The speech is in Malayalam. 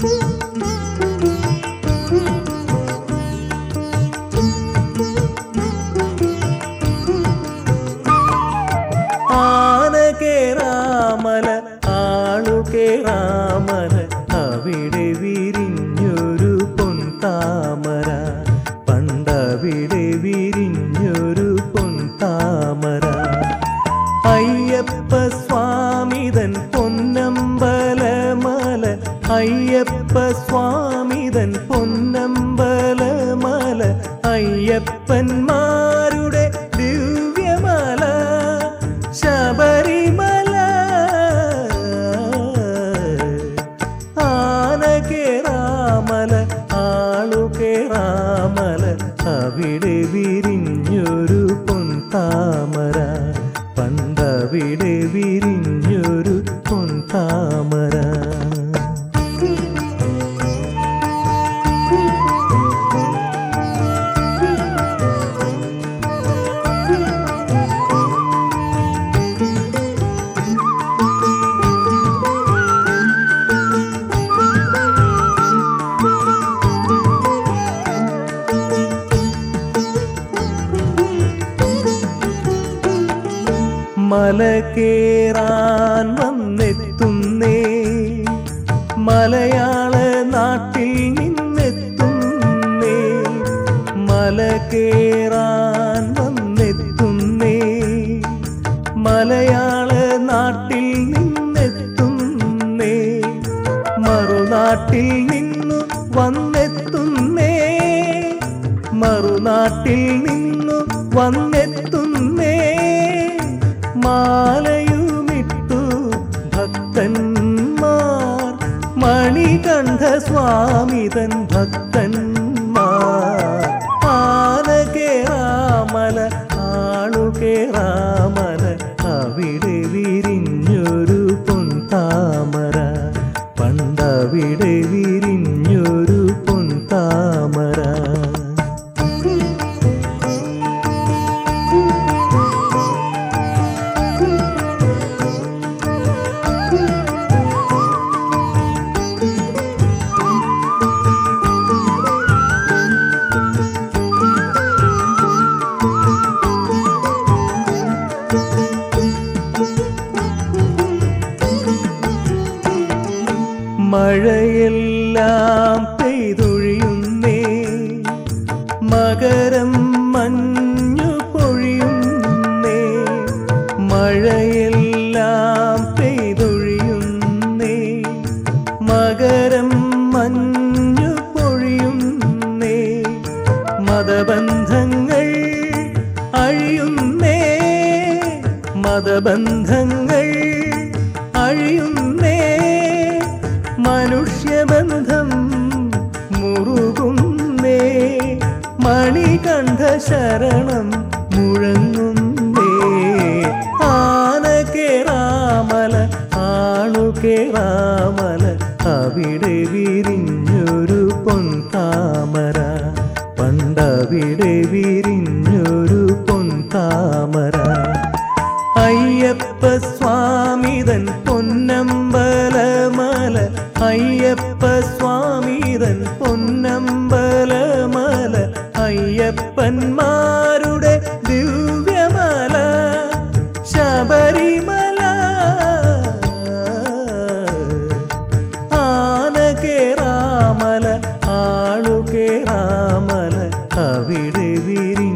Thank. സ്വാമിതൻ പൊന്നമ്പലമല അയ്യപ്പന്മാരുടെ ദിവ്യമല ശബരിമല. ആന കേറാമല ആളു കേറാമല അവിടെ വിരിഞ്ഞൊരു പൊൻതാമര. പണ്ടവിടെ വിരിഞ്ഞൊരു പൊൻതാമര. മല കേറാൻ വന്നെത്തുന്നേ. മലയാള നാട്ടിൽ നിന്നെത്തുന്നേ. മല കേറാൻ വന്നെത്തുന്നേ. മലയാള നാട്ടിൽ നിന്നെത്തുന്നേ. മറുനാട്ടിൽ നിന്നു വന്നെത്തുന്നേ. മറുനാട്ടിൽ നിന്നു വന്നെത്തുന്നേ. മാലയുമിട്ടു ഭക്തന്മാർ മണികണ്ഠ സ്വാമിതൻ ഭക്തന്മാർ. ആനകേറാമല ആളുകേറാമല ആളു കേറാമല അവിടെ വിരിഞ്ഞൊരു പൊൻതാമര പണ്ടവിടെ മഴയെല്ലാം പെയ്തൊഴിയുന്നേ. മകരം മഞ്ഞു പൊഴിയുന്നേ. മതബന്ധങ്ങൾ അഴിയുന്നേ. മതബന്ധങ്ങൾ അഴിയുന്നേ. മനുഷ്യബന്ധം മുറുകുന്നേ. മണികണ്ഠ ശരണം മുഴങ്ങുന്നേ. ആണു കേറാമല അവിടെ വിരിഞ്ഞൊരു പൊൻതാമര പണ്ടവിടെ വിരിഞ്ഞൊരു പൊൻതാമര അയ്യപ്പ സ്വാമിതൻ പൊന്നമ്പലമല. അയ്യപ്പ സ്വാമിതൻ പൊന്നമ്പലമല. അയ്യപ്പന്മാരുടെ അവിടെ